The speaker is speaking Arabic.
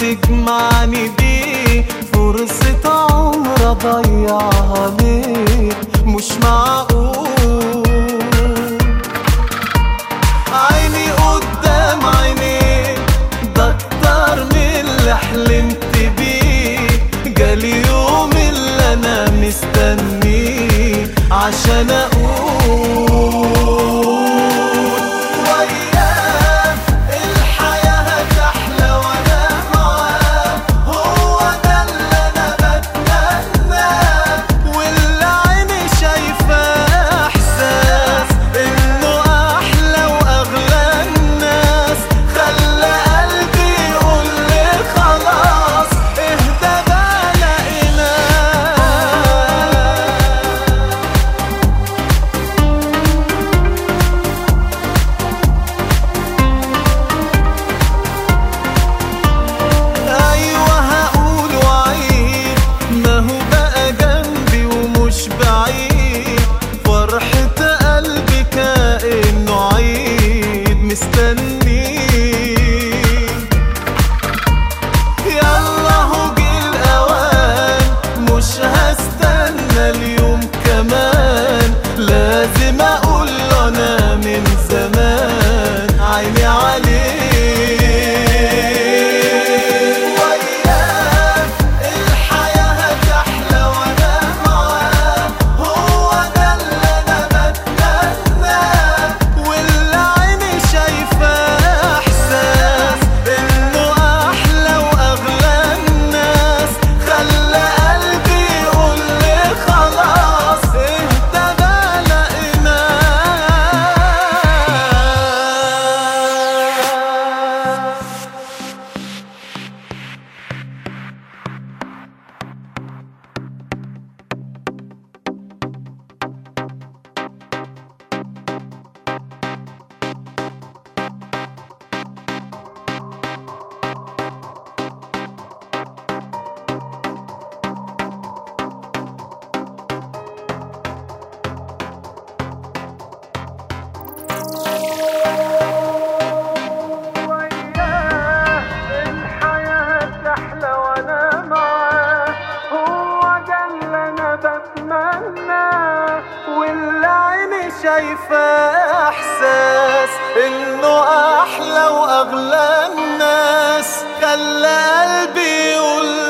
تجمعني بيه فرصة عمر اضيعها ليك مش معقول عيني قدام عيني ده أكتر من اللي حلمت بيه جالي يوم اللي أنا مستنيه عشان أقول فرحة قلبي كأنه عيد مستنيك. شايفة إحساس إنه أحلى وأغلى الناس. خلى قلبي يقول